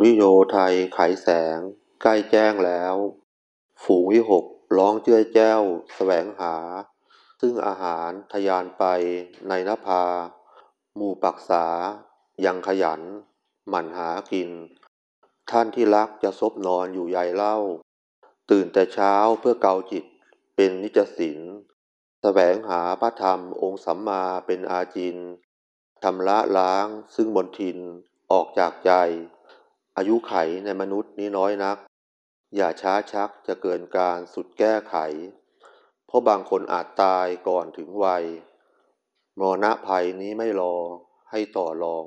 ุริโยไทยไขแสง ใกล้แจ้งแล้ว ฝูงวิหกร้องเจ้ยแจ้วแสวงหา ซึ่งอาหารทยานไปในนภา หมู่ปักษา ยังขยัน หมั่นหากิน ท่านที่รักจะซบนอนอยู่ใยเล่า ตื่นแต่เช้าเพื่อเกาจิตเป็นนิจสินแสวงหาพระธรรมองค์สัมมาเป็นอาจิน ทำละล้างซึ่งบนทินออกจากใจ อายุไขในมนุษย์นี้น้อยนัก อย่าช้าชักจะเกินการสุดแก้ไข เพราะบางคนอาจตายก่อนถึงวัย มรณะภัยนี้ไม่รอให้ต่อรอง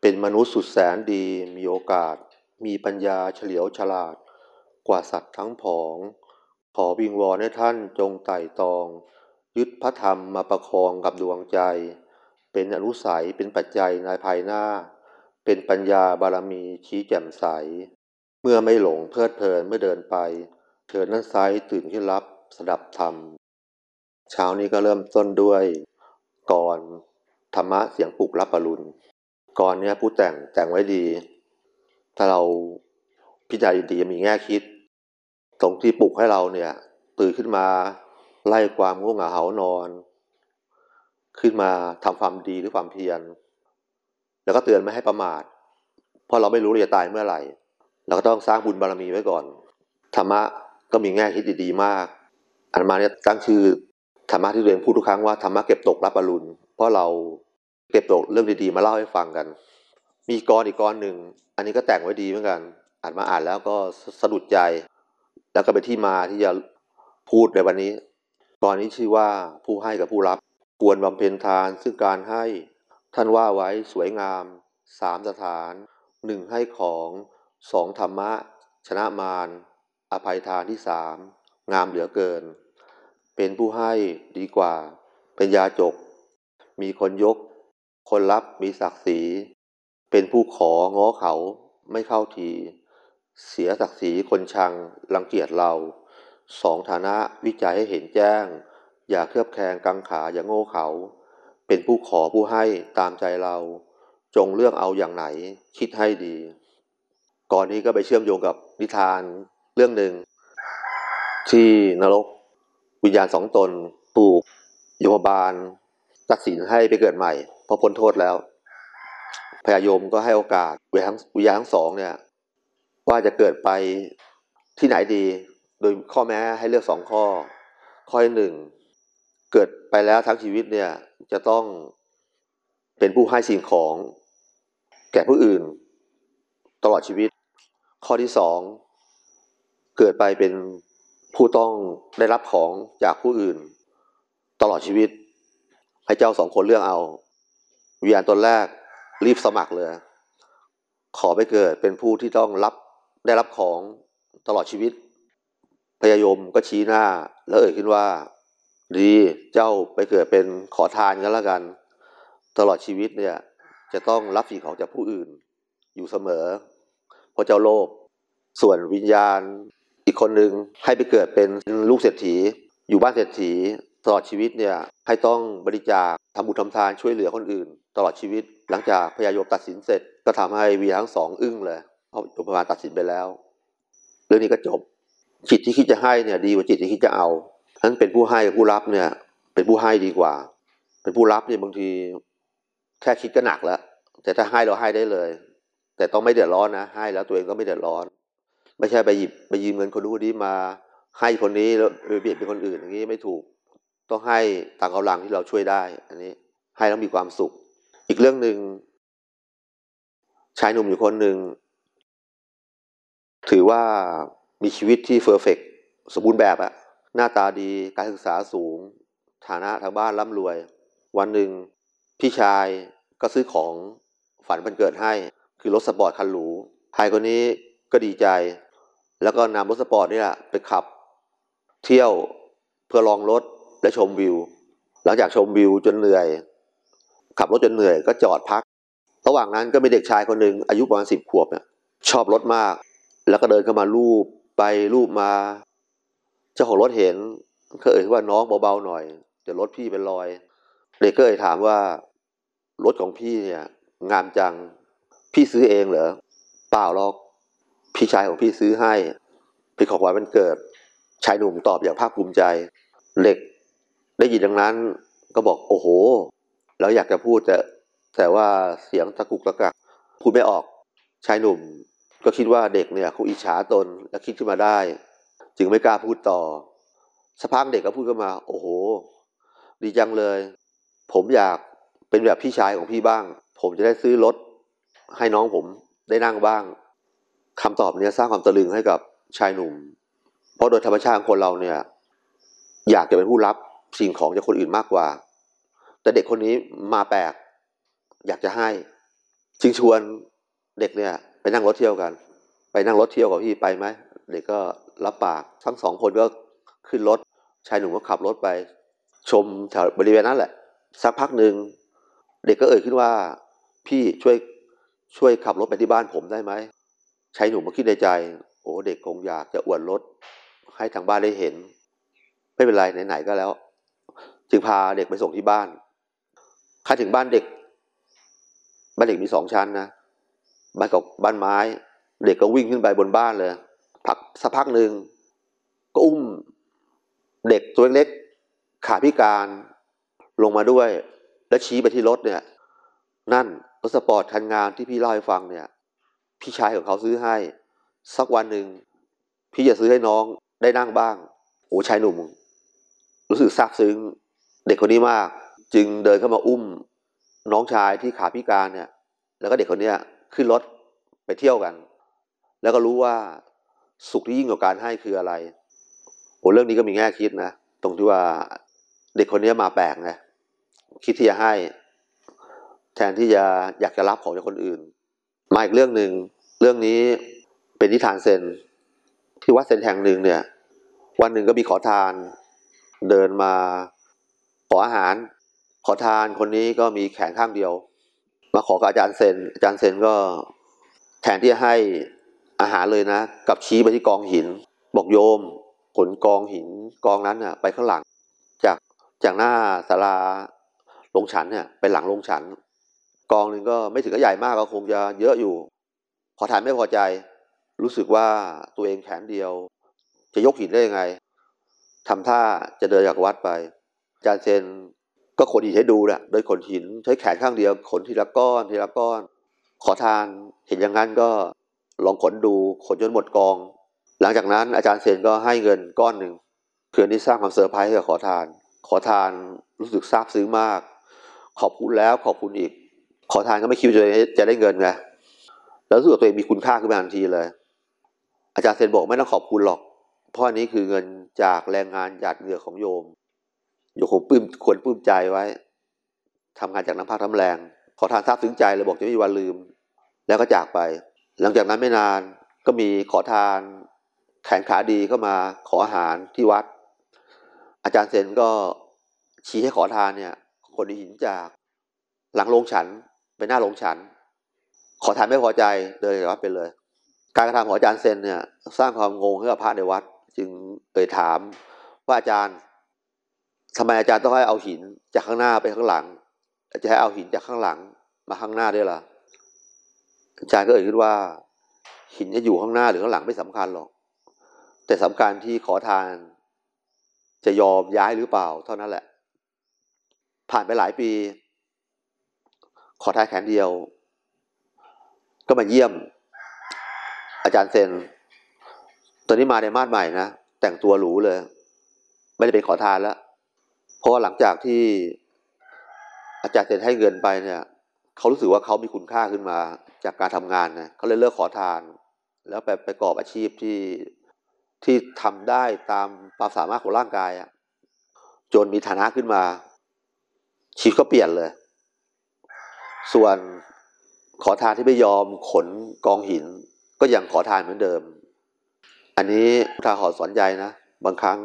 เป็นมนุษย์สุดแสนดีมีโอกาส มีปัญญาเฉลียวฉลาด กว่าสัตว์ทั้งผอง ขอวิงวอนให้ท่านจงไต่ตอง ยึดพระธรรมมาประคองกับดวงใจ เป็นอนุสัยเป็นปัจจัยในภายหน้า เป็นปัญญาบารมีชี้แจ่มใส เมื่อไม่หลงเพลิดเพลินเมื่อเดินไปเถิดนั้นไซตื่นขึ้นรับสดับธรรม เช้านี้ก็เริ่มต้นด้วยก่อนธรรมะเสียงปลุกรับปรุณก่อนเนี้ยผู้แต่งแต่งไว้ดี ถ้าเราพิจารณาดีมีแง่คิดตรงที่ปลุกให้เราเนี่ย ตื่นขึ้นมาไล่ความง่วงเหงาหานอน ขึ้นมาทำความดีหรือความเพียร แล้วก็เตือนไม่ให้ประมาท เพราะเราไม่รู้เราจะตายเมื่อไหร่ เราก็ต้องสร้างบุญบารมีไว้ก่อน ธรรมะก็มีแง่คิดดีๆมากอันมาเนี่ยตั้งชื่อธรรมะที่เรียนพูดทุกครั้งว่าธรรมะเก็บตกรับอรุณ เพราะเราเก็บตกเรื่องดีๆมาเล่าให้ฟังกัน มีกรอีกกรหนึ่ง อันนี้ก็แต่งไว้ดีเหมือนกัน อ่านมาอ่านแล้วก็สะดุดใจ แล้วก็เป็นที่มาที่จะพูดในวันนี้ กรนี้ชื่อว่าผู้ให้กับผู้รับ ควรบำเพ็ญทานซึ่งการให้ ท่านว่าไว้สวยงามสามสถานหนึ่งให้ของสองธรรมะ ชนะมารอภัยทานที่สามงามเหลือเกิน เป็นผู้ให้ดีกว่า เป็นยาจก มีคนยก คนรับมีศักดิ์ศรีเป็นผู้ของ้อเขาไม่เข้าที เสียศักดิ์ศรีคนชังรังเกียจเราสองฐานะวิจัยให้เห็นแจ้ง อย่าเคลือบแคลงกังขาอย่าโง่เขา เป็นผู้ขอผู้ให้ตามใจเรา จงเลือกเอาอย่างไหน คิดให้ดี ก่อนนี้ก็ไปเชื่อมโยงกับนิทานเรื่องหนึ่ง ที่นรกวิญญาณสองตนถูกโยมบาลตัดสินให้ไปเกิดใหม่เพราะพ้นโทษแล้วพญายมก็ให้โอกาสวิญญาณวิญญาณทั้งสองเนี่ย ว่าจะเกิดไปที่ไหนดี โดยข้อแม้ให้เลือกสองข้อ ข้อหนึ่ง เกิดไปแล้วทั้งชีวิตเนี่ยจะต้องเป็นผู้ให้สิ่งของแก่ผู้อื่น ตลอดชีวิต ข้อที่สองเกิดไปเป็นผู้ต้องได้รับของจากผู้อื่น ตลอดชีวิต ให้เจ้าสองคนเลือกเอาวิญญาณตนแรกรีบสมัครเลย ขอไปเกิดเป็นผู้ที่ต้องรับได้รับของตลอดชีวิตพยายมก็ชี้หน้าแล้วเอ่ยขึ้นว่า ดีเจ้าไปเกิดเป็นขอทานกันแล้วกัน ตลอดชีวิตเนี่ย จะต้องรับสิ่งของจากผู้อื่น อยู่เสมอ เพราะเจ้าโลภส่วนวิญญาณอีกคนหนึ่งให้ไปเกิดเป็นลูกเศรษฐี อยู่บ้านเศรษฐี ตลอดชีวิตเนี่ยให้ต้องบริจาคทำบุญทำทานช่วยเหลือคนอื่น ตลอดชีวิต หลังจากพญายมตัดสินเสร็จ ก็ทำให้วีทั้งสองอึ้งเลยเพราะโยมาตัดสินไปแล้ว เรื่องนี้ก็จบจิตที่คิดจะให้เนี่ยดีกว่าจิตที่คิดจะเอา นั้นเป็นผู้ให้กับผู้รับเนี่ย เป็นผู้ให้ดีกว่า เป็นผู้รับเนี่ยบางทีแค่คิดก็หนักแล้ว แต่ถ้าให้เราให้ได้เลย แต่ต้องไม่เดือดร้อนนะ ให้แล้วตัวเองก็ไม่เดือดร้อน ไม่ใช่ไปหยิบไปยืมเงินคนนู้นนี้มา ให้คนนี้แล้วเบียดเป็นคนอื่นอย่างนี้ไม่ถูก ต้องให้ตามกำลังที่เราช่วยได้ อันนี้ให้แล้วมีความสุข อีกเรื่องหนึ่งชายหนุ่มอยู่คนหนึ่งถือว่ามีชีวิตที่ perfect สมบูรณ์แบบอะ หน้าตาดีการศึกษาสูง ฐานะทางบ้านร่ำรวย วันหนึ่งพี่ชายก็ซื้อของขวัญวันเกิดให้ คือรถสปอร์ตคันหรูชายคนนี้ก็ดีใจ แล้วก็นำรถสปอร์ตนี่แหละไปขับ เที่ยวเพื่อลองรถและชมวิว หลังจากชมวิวจนเหนื่อย ขับรถจนเหนื่อยก็จอดพัก ระหว่างนั้นก็มีเด็กชายคนหนึ่งอายุประมาณสิบขวบเนี่ยชอบรถมาก แล้วก็เดินเข้ามารูปไปรูปมา จ้าของรถเห็นก็เอ่ยว่าน้องเบาๆหน่อยเดี๋ยวรถพี่เป็นรอยเด็กก็เอ่ยถามว่ารถของพี่เนี่ย งามจังพี่ซื้อเองเหรอเปล่าหรอกพี่ชายของพี่ซื้อให้เป็นของขวัญวันเกิด ชายหนุ่มตอบอย่างภาคภูมิใจเด็กได้ยินดังนั้นก็บอกโอ้โห แล้วอยากจะพูดแต่แต่ว่าเสียงตะกุกตะกักพูดไม่ออกชายหนุ่ม ก็คิดว่าเด็กเนี่ยคงอิจฉาตนและคิดขึ้นมาได้ จึงไม่กล้าพูดต่อสักพักเด็กก็พูดขึ้นมา โอ้โห ดีจังเลย ผมอยากเป็นแบบพี่ชายของพี่บ้าง ผมจะได้ซื้อรถให้น้องผมได้นั่งบ้างคำตอบเนี้ยสร้างความตะลึงให้กับชายหนุ่ม เพราะโดยธรรมชาติของคนเราเนี่ย อยากจะเป็นผู้รับสิ่งของจากคนอื่นมากกว่า แต่เด็กคนนี้มาแปลก อยากจะให้ จึงชวนเด็กเนี่ย ไปนั่งรถเที่ยวกัน ไปนั่งรถเที่ยวกับพี่ไปไหม เด็กก็ รับปากทั้งสองคนก็ขึ้นรถชายหนุ่มก็ขับรถไป ชมแถวบริเวณนั้นแหละ สักพักหนึ่งเด็กก็เอ่ยขึ้นว่า พี่ช่วยช่วยขับรถไปที่บ้านผมได้ไหมชายหนุ่มมาคิดในใจ โอ้เด็กคงอยากจะอวดรถให้ทางบ้านได้เห็น ไม่เป็นไรไหนๆก็แล้ว จึงพาเด็กไปส่งที่บ้านครั้นถึงบ้านเด็ก บ้านเด็กมีสองชั้นนะบ้านกับบ้านไม้ เด็กก็วิ่งขึ้นไปบนบ้านเลย พักสักพักหนึ่งก็อุ้มเด็กตัวเล็กขาพิการลงมาด้วย แล้วชี้ไปที่รถเนี่ย นั่นรถสปอร์ตคันงามที่พี่เล่าให้ฟังเนี่ย พี่ชายของเขาซื้อให้ สักวันหนึ่งพี่จะซื้อให้น้องได้นั่งบ้างโอ้ชายหนุ่ม รู้สึกซาบซึ้งเด็กคนนี้มาก จึงเดินเข้ามาอุ้ม น้องชายที่ขาพิการเนี่ย แล้วก็เด็กคนนี้ขึ้นรถไปเที่ยวกัน แล้วก็รู้ว่า สุขที่ยิ่งกว่าการให้คืออะไรโอ้เรื่องนี้ก็มีแง่คิดนะ ตรงที่ว่าเด็กคนนี้มาแปลกนะคิดที่จะให้ แทนที่จะอยากจะรับของจากคนอื่น มาอีกเรื่องหนึ่งเรื่องนี้เป็นนิทานเซนที่วัดเซนแห่งหนึ่งเนี่ย วันหนึ่งก็มีขอทาน เดินมาขออาหาร ขอทานคนนี้ก็มีแขนข้างเดียว มาขอกับอาจารย์เซนอาจารย์เซนก็แทนที่จะให้ อาหารเลยนะกับชี้ไปที่กองหิน บอกโยม ขนกองหินกองนั้นน่ะไปข้างหลัง จากจากหน้าศาลาลงฉันเนี่ยไปหลังลงฉัน กองหนึ่งก็ไม่ถึงกับใหญ่มากก็คงจะเยอะอยู่ขอทานไม่พอใจ รู้สึกว่าตัวเองแขนเดียว จะยกหินได้ยังไงทำท่าจะเดินจากวัดไปจารย์เซนก็ขนหินให้ดูแหละโดยขนหินใช้แขนข้างเดียวขนทีละก้อนทีละก้อน ขอทานเห็นอย่างนั้นก็ ลองขนดูขนจนหมดกอง หลังจากนั้นอาจารย์เซนก็ให้เงินก้อนหนึ่งเพื่อที่สร้างความเซอร์ไพรส์ให้กับขอทาน ขอทานรู้สึกซาบซึ้งมาก ขอบคุณแล้วขอบคุณอีก ขอทานก็ไม่คิดว่าจะได้เงินไงแล้วรู้สึกตัวเองมีคุณค่าขึ้นมาทันทีเลย อาจารย์เซนบอกไม่ต้องขอบคุณหรอก เพราะอันนี้คือเงินจากแรงงานหยาดเหงื่อของโยมโยมคงปลื้มควรปลื้มใจไว้ทำงานจากน้ำพักน้ำแรง ขอทานซาบซึ้งใจเลยบอกจะไม่มีวันลืม แล้วก็จากไป หลังจากนั้นไม่นานก็มีขอทานแขนขาดีเข้ามาขออาหารที่วัด อาจารย์เซนก็ชี้ให้ขอทานเนี่ยคนหินจากหลังโรงฉันไปหน้าโรงฉัน ขอทานไม่พอใจเดินจากวัดไปเลย การกระทำของอาจารย์เซนเนี่ยสร้างความงงให้กับพระในวัด จึงเอ่ยถามว่าอาจารย์ทำไมอาจารย์ต้องให้เอาหินจากข้างหน้าไปข้างหลังจะให้เอาหินจากข้างหลังมาข้างหน้าด้วยล่ะ อาจารย์ก็เอ่ยขึ้นว่า หินจะอยู่ข้างหน้าหรือข้างหลังไม่สำคัญหรอก แต่สำคัญที่ขอทาน จะยอมย้ายหรือเปล่า เท่านั้นแหละ ผ่านไปหลายปี ขอทานแขนเดียว ก็มาเยี่ยม อาจารย์เซนตอนนี้มาในมาดใหม่นะ แต่งตัวหรูเลย ไม่ได้เป็นขอทานแล้ว เพราะว่าหลังจากที่อาจารย์เซนให้เงินไปเนี่ย เขารู้สึกว่าเขามีคุณค่าขึ้นมาจากการทำงานนะเขาเลยเลิกขอทาน แล้วไปไประกอบอาชีพที่ที่ทำได้ตามความสามารถของร่างกายอะจนมีฐานะขึ้นมาชีวิตก็เปลี่ยนเลย ส่วนขอทานที่ไม่ยอมขนกองหิน ก็ยังขอทานเหมือนเดิม อันนี้ทาหอสอนใจนะ บางครั้ง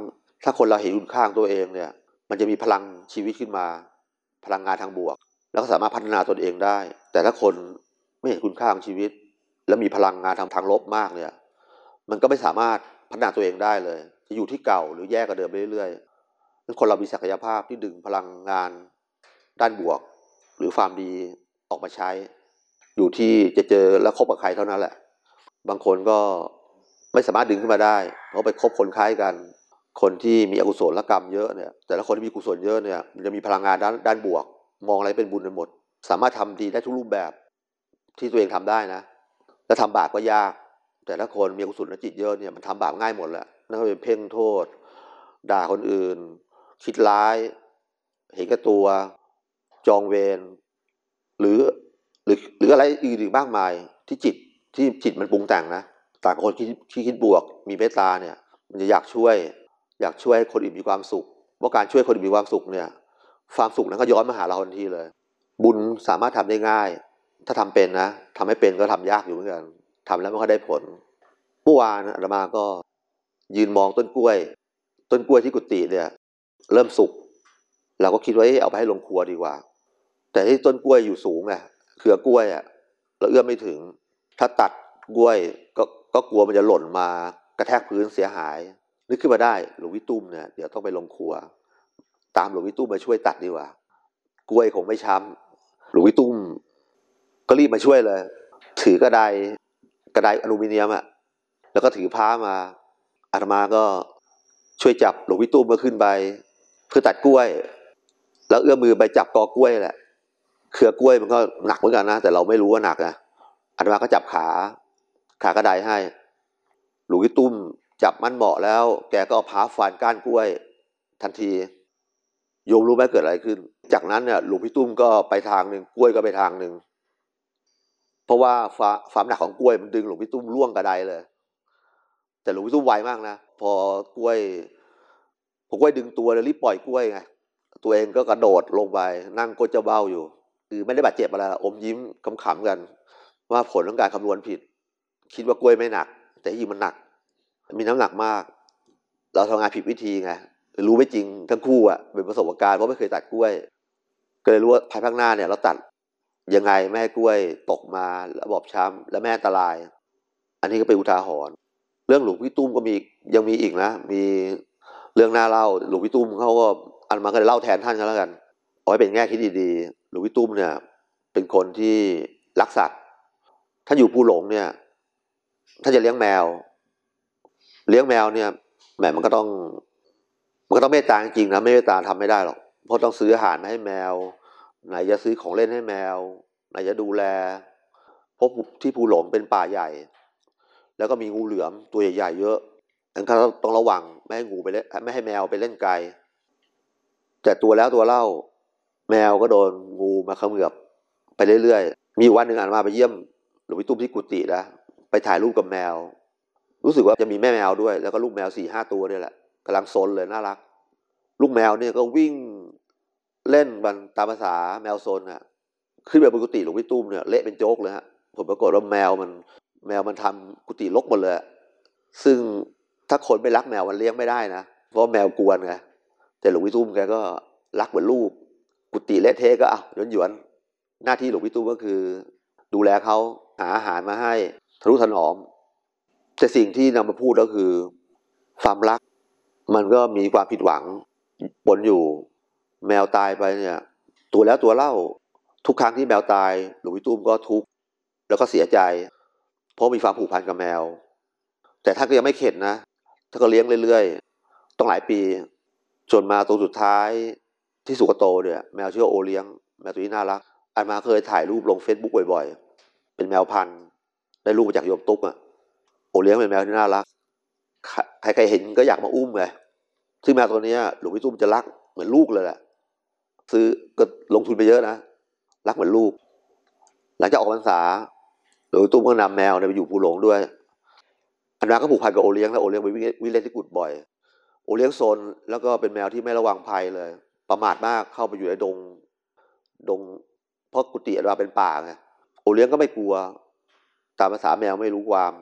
ถ้าคนเราเห็นคุณค่าของตัวเองเนี่ย มันจะมีพลังชีวิตขึ้นมา พลังงานทางบวก แล้วก็สามารถพัฒนาตนเองได้ แต่ถ้าคนไม่เห็นคุณค่าของชีวิต แล้วมีพลังงานทางทางลบมากเนี่ย มันก็ไม่สามารถพัฒนาตัวเองได้เลย จะอยู่ที่เก่าหรือแย่กว่าเดิมไปเรื่อยๆนั้นคนเรามีศักยภาพที่ดึงพลังงานด้านบวก หรือความดีออกมาใช้ อยู่ที่จะเจอและคบกับใครเท่านั้นแหละ บางคนก็ไม่สามารถดึงขึ้นมาได้ เพราะไปคบคนคล้ายกัน คนที่มีอกุศลกรรมเยอะเนี่ย แต่ละคนที่มีกุศลเยอะเนี่ยมันจะมีพลังงานด้านด้านบวก มองอะไรเป็นบุญไปหมด สามารถทำดีได้ทุกรูปแบบที่ตัวเองทำได้นะ แล้วทำบาปก็ยาก แต่ถ้าคนมีกุศลจิตเยอะเนี่ยมันทำบาปง่ายหมดแหละนั่นก็เป็นเพ่งโทษ ด่าคนอื่น คิดร้าย เห็นแก่ตัวจองเวรหรือหรือหรืออะไรอื่นอีกมากมายที่จิตที่จิตมันปรุงแต่งนะต่างคนที่ที่คิดบวก มีเมตตาเนี่ย มันจะอยากช่วย อยากช่วยให้คนอื่นมีความสุขว่าการช่วยคนอื่นมีความสุขเนี่ย ความสุขนั้นก็ย้อนมาหาเราทันทีเลย บุญสามารถทำได้ง่าย ถ้าทำเป็นนะทำไม่เป็นก็ทำยากอยู่เหมือนกันทำแล้วไม่ค่อยได้ผลเมื่อวานอาตมาก็ยืนมองต้นกล้วย ต้นกล้วยที่กุฏิเนี่ย เริ่มสุกเราก็คิดว่าเอาไปให้ลงครัวดีกว่า แต่ที่ต้นกล้วยอยู่สูงไงเครือกล้วยอะเราเอื้อมไม่ถึง ถ้าตัดกล้วยก็ก็กลัวมันจะหล่นมากระแทกพื้นเสียหาย นึกขึ้นมาได้หลวงวิตุ้มเนี่ยเดี๋ยวต้องไปลงครัว ตามหลวงวิตุ้มมาช่วยตัดดีกว่า กล้วยคงไม่ช้ำหลวงวิตุ้ม ก็รีบมาช่วยเลย ถือกระไดกระไดอลูมิเนียมอะแล้วก็ถือพ้ามาอาตมาก็ช่วยจับหลวงวิตุ้มมาขึ้นไป เพื่อตัดกล้วย แล้วเอื้อมมือไปจับกอกล้วยแหละเครือกล้วยมันก็หนักเหมือนกันนะแต่เราไม่รู้ว่าหนักนะอาตมาก็จับขา ขากระไดให้ หลวงวิตุ้มจับมันเหมาะแล้ว แกก็เอาพ้าฟันก้านกล้วย ทันที โยมรู้ไหมเกิดอะไรขึ้น จากนั้นเนี่ยหลวงพี่ตุ้มก็ไปทางหนึ่งกล้วยก็ไปทางหนึ่งเพราะว่าฟ้าความหนักของกล้วยมันดึงหลวงพี่ตุ้มล่วงกระไดเลย แต่หลวงพี่ตุ้มไวมากนะพอกล้วยพอกล้วยดึงตัวเลยรีบปล่อยกล้วยไงตัวเองก็กระโดดลงไปนั่งก้นเจ้าเบ้าอยู่ คือไม่ได้บาดเจ็บอะไรอมยิ้มขำๆกัน ว่าผลของการคำนวณผิด คิดว่ากล้วยไม่หนัก แต่จริงมันหนัก มีน้ำหนักมาก เราทำงานผิดวิธีไง รู้ไม่จริงทั้งคู่อะเป็นประสบการณ์เพราะไม่เคยตัดกล้วย ก็เลยรู้ว่าภายภาคหน้าเนี่ยเราตัดยังไงแม่กล้วยตกมาแล้วบอบช้ำและแม่อันตราย อันนี้ก็เป็นอุทาหรณ์เรื่องหลวงพี่ตุ้มก็มียังมีอีกนะ มีเรื่องน่าเล่าหลวงพี่ตุ้มเขาก็อันมาก็เลยเล่าแทนท่านกันแล้วกันเอาไว้เป็นแง่คิดดีๆหลวงพี่ตุ้มเนี่ย เป็นคนที่รักสัตว์ท่านอยู่ภูหลงเนี่ยท่านจะเลี้ยงแมว เลี้ยงแมวเนี่ยแหมมันก็ต้อง มันก็ต้องเมตตาจริงนะไม่เมตตาทำไม่ได้หรอกเพราะต้องซื้ออาหารมาให้แมว ไหนจะซื้อของเล่นให้แมว ไหนจะดูแลเพราะที่ภูหลงเป็นป่าใหญ่ แล้วก็มีงูเหลือมตัวใหญ่ๆเยอะดันั้นต้องระวังไม่ให้งูไปเล่นไม่ให้แมวไปเล่นไกลแต่ตัวแล้วตัวเล่า แมวก็โดนงูมาเขมือบไปเรื่อยๆ มีวันหนึ่งอ่านมาไปเยี่ยมหลวงพี่ตุ้มที่กุฏินะไปถ่ายรูปกับแมว รู้สึกว่าจะมีแม่แมวด้วย แล้วก็ลูกแมวสี่ห้าตัวเนี่ยแหละ กำลังซนเลยน่ารัก ลูกแมวเนี่ยก็วิ่งเล่นบันตามภาษาแมวโซนอะ ขึ้นไปบนกุฏิหลวงพี่ตุ้มเนี่ยเละเป็นโจ๊กเลยฮะผมปรากฏว่าแมวมัน แมวมันทำกุฏิลกหมดเลย ซึ่งถ้าคนไม่รักแมวมันเลี้ยงไม่ได้นะเพราะแมวกวนไงแต่หลวงพี่ตุ้มแกก็รักเหมือนลูก กุฏิเละเทะก็อะหยวนหยวนหน้าที่หลวงพี่ตุ้มก็คือ ดูแลเขาหาอาหารมาให้ทะนุถนอม แต่สิ่งที่นำมาพูดก็คือ ความรัก มันก็มีความผิดหวังปนอยู่แมวตายไปเนี่ย ตัวแล้วตัวเล่าทุกครั้งที่แมวตาย หลวงพี่ตุ้มก็ทุกข์แล้วก็เสียใจ เพราะมีความผูกพันกับแมว แต่ท่านก็ยังไม่เข็ดนะท่านก็เลี้ยงเรื่อยๆต้องหลายปีจนมาตัวสุดท้ายที่สุกโตเนี่ย แมวชื่อโอเลี้ยง แมวตัวนี้น่ารักอันมาเคยถ่ายรูปลงเฟซบุ๊กบ่อยๆ เป็นแมวพันธุ์ได้รูปมาจากโยมตุ๊กอะโอเลี้ยงเป็นแมวที่น่ารัก ใครๆเห็นก็อยากมาอุ้มไงซึ่งแมวตัวนี้หลวงพี่ตุ้มจะรักเหมือนลูกเลยแหละซื้อก็ลงทุนไปเยอะนะรักเหมือนลูก หลังจากออกพรรษาหลวงพี่ตุ้มก็นำแมวไปอยู่ภูหลงด้วยอันนั้นก็ผูกพันกับโอเลี้ยงแล้วโอเลี้ยงไปวิ่งเล่นที่กุดบ่อย โอเลี้ยงโซนแล้วก็เป็นแมวที่ไม่ระวังภัยเลย ประมาทมากเข้าไปอยู่ในดงดงเพราะกุฏิเราเป็นป่าไงโอเลี้ยงก็ไม่กลัว ตามภาษาแมวไม่รู้ความ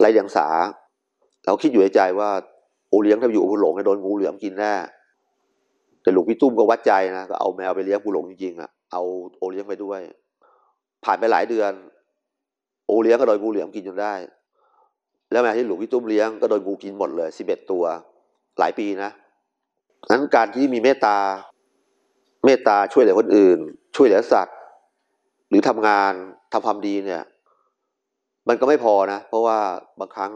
ไรเดียงสา เราคิดอยู่ในใจว่าโอเลี้ยงถ้าอยู่ภูหลงจะโดนงูเหลือมกินแน่แต่หลวงพี่ตุ้มก็วัดใจนะก็เอาแมวไปเลี้ยงภูหลงจริงๆอะเอาโอเลี้ยงไปด้วย ผ่านไปหลายเดือน โอเลี้ยงก็โดนงูเหลือมกินจนได้ แล้วแมวที่หลวงพี่ตุ้มเลี้ยงก็โดนงูกินหมดเลยสิบเอ็ดตัว หลายปีนะนั้นการที่มีเมตตาเมตตาช่วยเหลือคนอื่น ช่วยเหลือสัตว์ หรือทำงานทำความดีเนี่ย มันก็ไม่พอนะ เพราะว่าบางครั้ง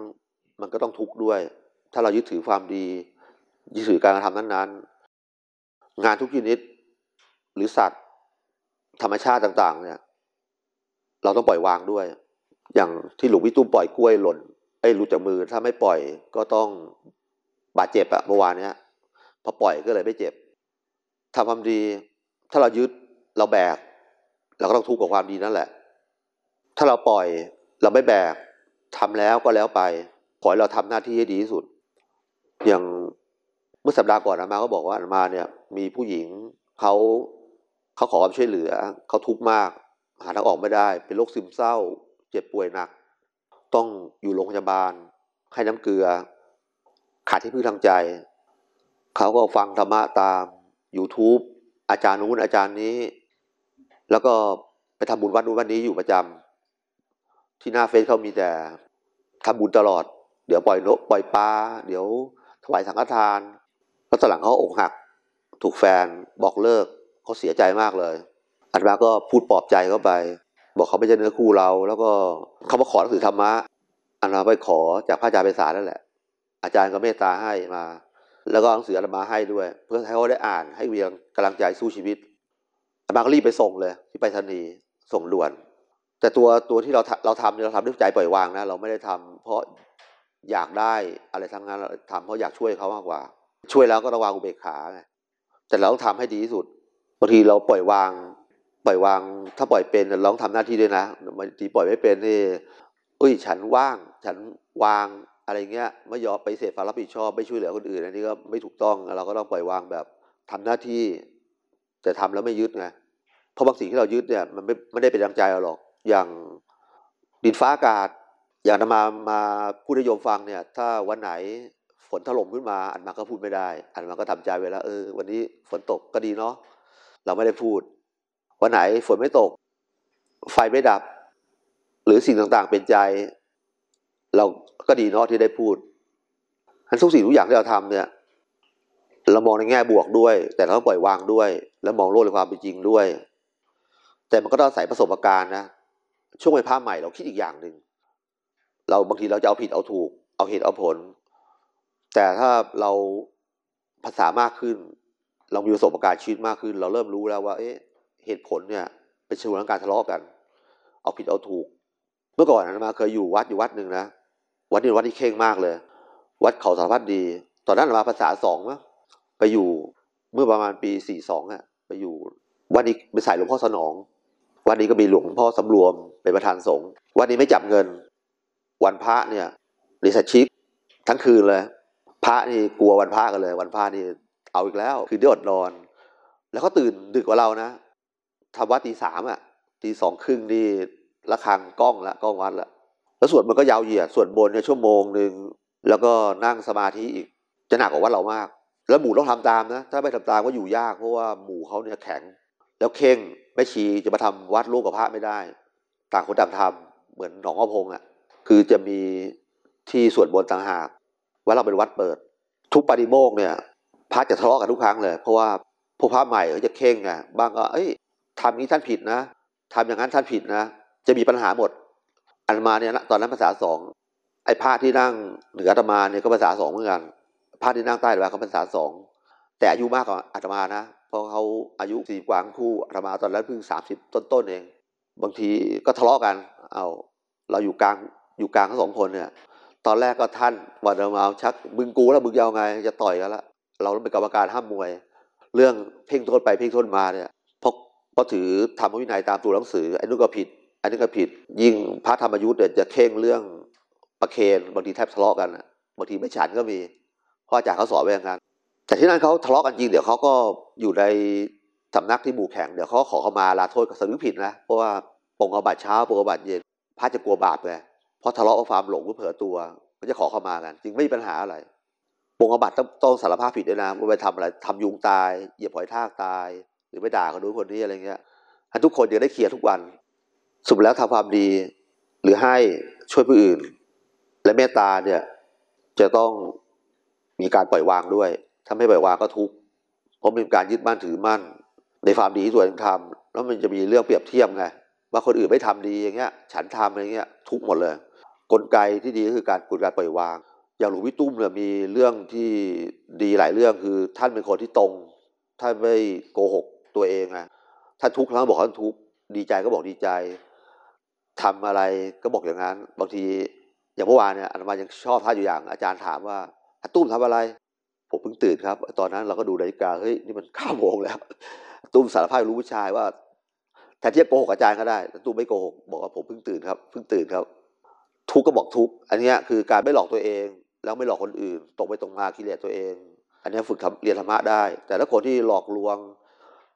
มันก็ต้องทุกข์ด้วย ถ้าเรายึดถือความดี ยึดถือการกระทำนั้นๆ งานทุกชนิดหรือสัตว์ ธรรมชาติต่าง ๆ เนี่ย เราต้องปล่อยวางด้วย อย่างที่หลวงพี่ตุ้มปล่อยกล้วยหล่นไอ้หลุดจากมือถ้าไม่ปล่อยก็ต้องบาดเจ็บอะเมื่อวานเนี้ยพอปล่อยก็เลยไม่เจ็บทำความดี ถ้าเรายึดเราแบก เราก็ต้องทุกข์กับความดีนั่นแหละ ถ้าเราปล่อยเราไม่แบกทำแล้วก็แล้วไป ขอให้เราทำหน้าที่ให้ดีที่สุด อย่างเมื่อสัปดาห์ก่อนอามาก็บอกว่าอามาเนี่ย มีผู้หญิงเขาเขาขอความช่วยเหลือเขาทุกข์มาก หาทางออกไม่ได้ เป็นโรคซึมเศร้า เจ็บป่วยหนัก ต้องอยู่โรงพยาบาล ให้น้ำเกลือ ขาดที่พึ่งทางใจ เขาก็ฟังธรรมะตาม YouTube อาจารย์นู้นอาจารย์นี้ แล้วก็ไปทำบุญวัดนู้นวัดนี้อยู่ประจำที่หน้าเฟซเขามีแต่ทำบุญตลอด เดี๋ยวปล่อยนกปล่อยปลาเดี๋ยวถวายสังฆทานแล้วตอนหลังเขาอกหัก ถูกแฟนบอกเลิกเขาเสียใจมากเลยอาตมาก็พูดปลอบใจเขาไป บอกเขาไม่ใช่เนื้อคู่เรา แล้วก็เขามาขอหนังสือธรรมะอาตมาไปขอจากพระอาจารย์ไปสารนั่นแหละ อาจารย์ก็เมตตาให้มา แล้วก็หนังสืออาตมาให้ด้วย เพื่อให้เขาได้อ่านให้เวียงกำลังใจสู้ชีวิตอาตมาก็รีบไปส่งเลย ที่ไปรษณีส่งด่วน แต่ตัวตัวที่เราเราทำเนี่ยเราทำด้วยใจปล่อยวางนะเราไม่ได้ทำเพราะ อยากได้อะไรทั้งนั้นเราทำเพราะอยากช่วยเขามากกว่า ช่วยแล้วก็ระวังอุเบกขาไงแต่เราต้องทำให้ดีที่สุดบางทีเราปล่อยวาง ปล่อยวาง ถ้าปล่อยเป็นเราต้องทำหน้าที่ด้วยนะบางทีปล่อยไม่เป็นนี่อุ้ยฉันว่าง ฉันวางอะไรเงี้ยไม่ยอมไปเสียความรับผิดชอบไม่ช่วยเหลือคนอื่นอันนี้ก็ไม่ถูกต้องเราก็ต้องปล่อยวางแบบทำหน้าที่ แต่ทำแล้วไม่ยึดไงเพราะบางสิ่งที่เรายึดเนี่ยมันไม่ไม่ได้เป็นดังใจเราหรอกอย่างดินฟ้าอากาศ อย่างนมามาพูดให้โยมฟังเนี่ย ถ้าวันไหนฝนถล่มขึ้นมา อันมาก็พูดไม่ได้ อันมาก็ทำใจไว้แล้วเออวันนี้ฝนตกก็ดีเนาะเราไม่ได้พูด วันไหนฝนไม่ตก ไฟไม่ดับ หรือสิ่งต่างๆเป็นใจ เราก็ดีเนาะที่ได้พูดทั้นทุกสิ่งทุกอย่างที่เราทำเนี่ย เรามองในแง่บวกด้วย แต่เราต้องปล่อยวางด้วย แล้วมองโลกในความเป็นจริงด้วย แต่มันก็ต้องใส่ประสบการณ์นะช่วงเป็นภาใหม่เราคิดอีกอย่างหนึ่ง เราบางทีเราจะเอาผิดเอาถูก เอาเหตุเอาผล แต่ถ้าเราภาษามากขึ้น เรามีประสบการณ์ชีวิตมากขึ้น เราเริ่มรู้แล้วว่า เอ๊ะ เหตุผลเนี่ย เป็นชนวนการทะเลาะกัน เอาผิดเอาถูก เมื่อก่อนนะมาเคยอยู่วัดอยู่วัดหนึ่งนะวัดนี้วัดที่เข่งมากเลย วัดเขาสารพัดดี ตอนนั้นมาภาษาสองนะไปอยู่เมื่อประมาณปีสี่สองอะไปอยู่วัดนี้ไปใส่หลวงพ่อสนอง วัดนี้ก็มีหลวงพ่อสำรวมเป็นประธานสงฆ์วัดนี้ไม่จับเงิน วันพระเนี่ยรีสัชชิกทั้งคืนเลย พระนี่กลัววันพระกันเลย วันพระนี่เอาอีกแล้ว คือเดือดนอน แล้วเขาตื่นดึกกว่าเรานะทำวัดตีสามอะตีสองครึ่งนี่ระฆังกล้องละกล้องวัดละแล้วสวดมันก็ยาวเหยียดสวดบนเนี่ยชั่วโมงหนึ่งแล้วก็นั่งสมาธิอีกจะหนักกว่าวัดเรามาก แล้วหมู่ต้องทำตามนะ ถ้าไม่ทำตามก็อยู่ยากเพราะว่าหมู่เขาเนี่ยแข็ง แล้วเข่งไม่ชีจะมาทำวัดลูกกับพระไม่ได้ ต่างคนต่างทำเหมือนหนองอ้อพงอะ คือจะมีที่สวดบนต่างหากว่าเราเป็นวัดเปิด ทุกปฏิโมกเนี่ยพระจะทะเลาะกันทุกครั้งเลย เพราะว่าพวกพระใหม่เขาจะเข่งไงบางก็เอ้ยทำนี้ท่านผิดนะทำอย่างนั้นท่านผิดนะ จะมีปัญหาหมด อันมาเนี่ยตอนนั้นภาษาสองไอ้พระที่นั่งเหนืออาตมาเนี่ยก็ภาษาสองเหมือนกันพระที่นั่งใต้อาตมาก็ภาษาสองแต่อายุมากกว่าอาตมานะเพราะเขาอายุสี่กว่าคู่อาตมาตอนนั้นเพิ่งสามสิบต้นๆเอง บางทีก็ทะเลาะกัน เอาเราอยู่กลาง อยู่กลางทั้งสองคนเนี่ย ตอนแรกก็ท่านวันมาชักมึงกูแล้วมึงยาวไงจะต่อยกันละเราเป็นกรรมการห้ามมวย เรื่องเพ่งโทษไปเพ่งโทษมาเนี่ยเพราะเพราะถือทำวินัยตามตัวหนังสือไอ้นู่นก็ผิดไอันนี้ก็ผิด ยิ่งพระธรรมยุทธ์เนี่ยจะเข่งเรื่องประเคนบางทีแทบทะเลาะกันบางทีไม่ฉันก็มีเพราะอาจารย์เขาสอนไว้อย่างนั้นแต่ที่นั่นเขาทะเลาะกันจริงเดี๋ยวเขาก็อยู่ในสำนักที่หมู่แข่งเดี๋ยวเขาขอเข้ามาลาโทษกับสำนึกผิดนะเพราะว่าปงอาบัติเช้าปงอาบัติเย็นพระจะกลัวบาปไง เพราะทะเลาะเพราะความหลงก็เผลอตัวก็จะขอเข้ามากันจริงไม่มีปัญหาอะไรปงอบัตต้องต้องสารภาพผิดด้วยนะว่าไปทำอะไรทำยุงตาย เหยียบหอยทากตาย หรือไปด่าคนนู้นคนนี้อะไรเงี้ยทุกคนจะได้เคลียร์ทุกวันสุดแล้วทำความดี หรือให้ช่วยผู้อื่น และเมตตาเนี่ยจะต้องมีการปล่อยวางด้วยถ้าไม่ปล่อยวางก็ทุกข์เพราะเป็นการยึดมั่นถือมั่น ในความดีที่ตัวเองทำแล้วมันจะมีเรื่องเปรียบเทียบไงว่าคนอื่นไม่ทำดีอย่างเงี้ย ฉันทำอะไรเงี้ย ทุกหมดเลย กลไกที่ดีก็คือการกลไกปล่อยวาง อย่างหลวงพี่ตุ้มเนี่ยมีเรื่องที่ดีหลายเรื่องคือท่านเป็นคนที่ตรงท่านไม่โกหกตัวเองไงท่านทุกข์ท่านบอกท่านทุกข์ดีใจก็บอกดีใจทำอะไรก็บอกอย่างนั้น บางทีอย่างเมื่อวานเนี่ยอาตมายังชอบท่านอยู่อย่าง อาจารย์ถามว่าตุ้มทำอะไร ผมเพิ่งตื่นครับ ตอนนั้นเราก็ดูนาฬิกาเฮ้ยนี่มันเก้าโมงแล้ว ตุ้มสารภาพรู้ผู้ชายว่าแทนที่จะโกหกอาจารย์ก็ได้ตุ้มไม่โกหกบอกว่าผมเพิ่งตื่นครับเพิ่งตื่นครับ ทุกก็บอกทุกอันนี้คือการไม่หลอกตัวเอง แล้วไม่หลอกคนอื่น ตรงไปตรงมาคิดเลสตัวเอง อันนี้ฝึกเรียนธรรมะได้ แต่ถ้าคนที่หลอกลวง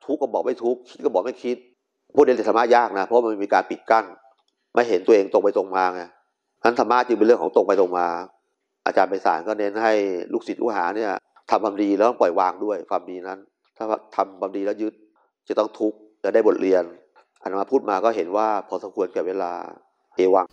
ทุกก็บอกไม่ทุกคิดก็บอกไม่คิดพวกเรียนธรรมะยากนะเพราะมันมีการปิดกั้น ไม่เห็นตัวเองตรงไปตรงมาไงนั้นธรรมะจึงเป็นเรื่องของตรงไปตรงมา อาจารย์ไปสารก็เน้นให้ลูกศิษย์ลูกหาเนี่ยทำความดีแล้วต้องปล่อยวางด้วยความดีนั้น ถ้าทำความดีแล้วยึดจะต้องทุกข์จะได้บทเรียนอันมาพูดมาก็เห็นว่าพอสมควรแก่เวลาเอวัง